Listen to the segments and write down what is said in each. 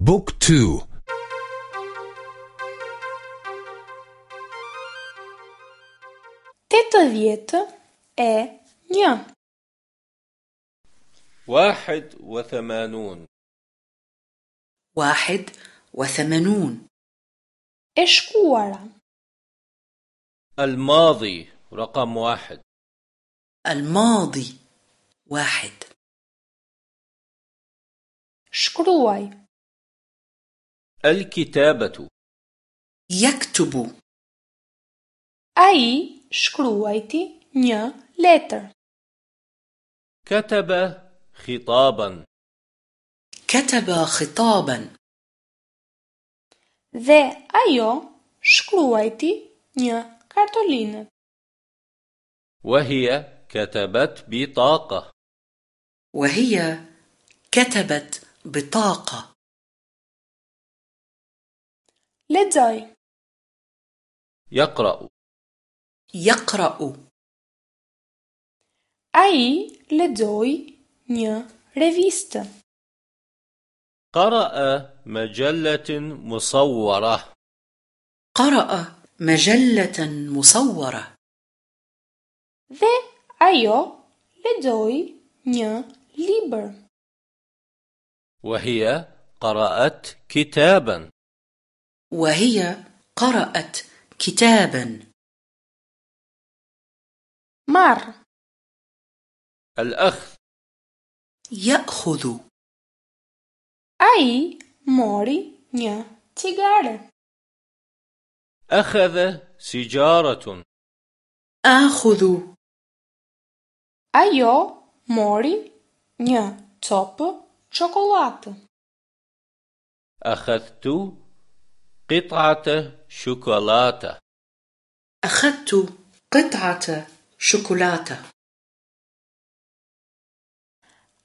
book two. tetëdhjetë e një واحد وثمانون. واحد وثمانون. e shkuara الماضي رقم واحد. الماضي واحد. شكروي الكتابة. يكتب. اي شكرويتي نيا لتر كتب خطابا. كتب خطابا. Dhe ajo shkruajti një kartolinë. وهي كتبت بطاقة. وهي كتبت بطاقة. Lexoj. يقرأ يقرأ Ai lexoi një revistë. قرأ مجلة مصورة قرأ مجلة مصورة Dhe ajo lexoi një libër. وهي قرأت كتابا وهي قرأت كتابا. مر الأخ. يأخذ. أي موري ني تيجارة أخذ سيجارة. أخذ. أيو موري ني توب شوكولاتة أخذت قطعة شوكولاتة. أخذت قطعة شوكولاتة.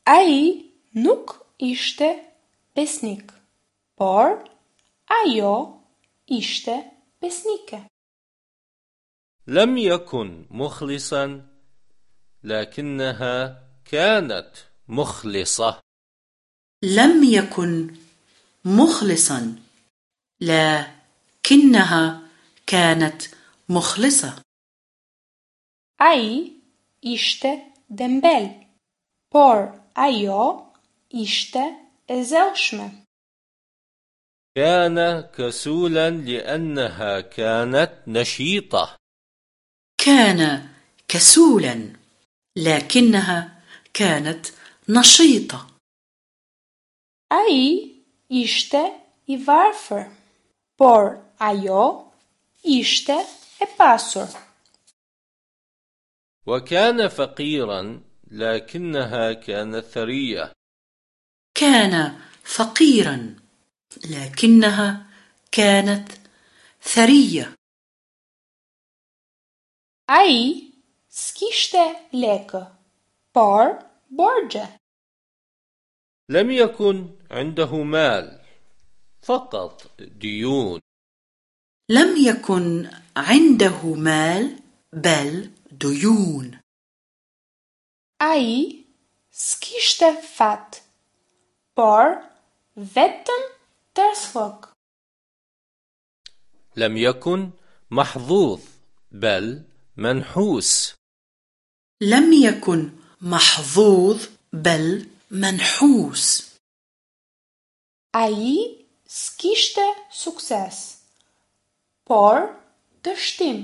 Ai nuk ishte besnik, por ajo ishte besnike. لم يكن مخلصا لكنها كانت مخلصة. لم يكن مخلصا. لكنها كانت مخلصة. Ai ishte dembel, por ajo ishte e zelshme. كان كسولا لأنها كانت نشيطة. كان كسولا لكنها كانت نشيطة. Ai ishte i varfër, por ajo ishte e pasur. وكان فقيرا لكنها كانت ثرية كان فقيرا لكنها كانت ثرية Ai s'kishte lekë, por borxhe. لم يكن عنده مال فقط ديون. لم يكن عنده مال بل ديون. Ai s'kishte fat, por vetëm tërslok. لم يكن محظوظ بل منحوس. لم يكن محظوظ بل منحوس. Ai s'kishte sukses, por dështim.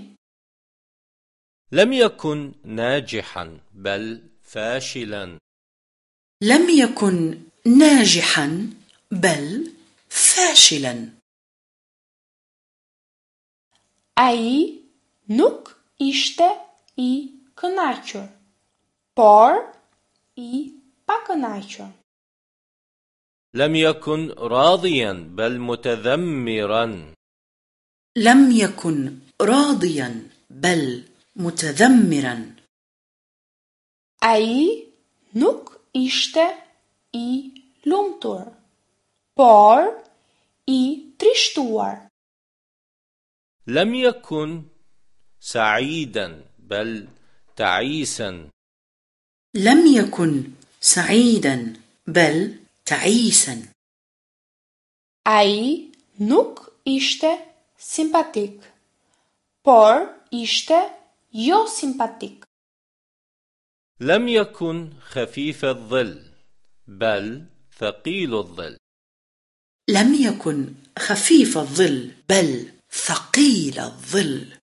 Lem yakun najihan bel fashilan. Lem yakun najihan bel fashilan. Ai nuk ishte i kënaqur, por i pakënaqur. لم يكن راضيا بل متذمرا. لم يكن راضيا بل متذمرا. Ai nuk ishte i lumtur, por i trishtuar. لم يكن سعيدا بل تعيسا. لم يكن سعيدا بل تعيسا. Ai nuk ishte simpatik, por ishte jo simpatik. لم يكن خفيف الظل بل ثقيل الظل لم يكن خفيف الظل بل ثقيل الظل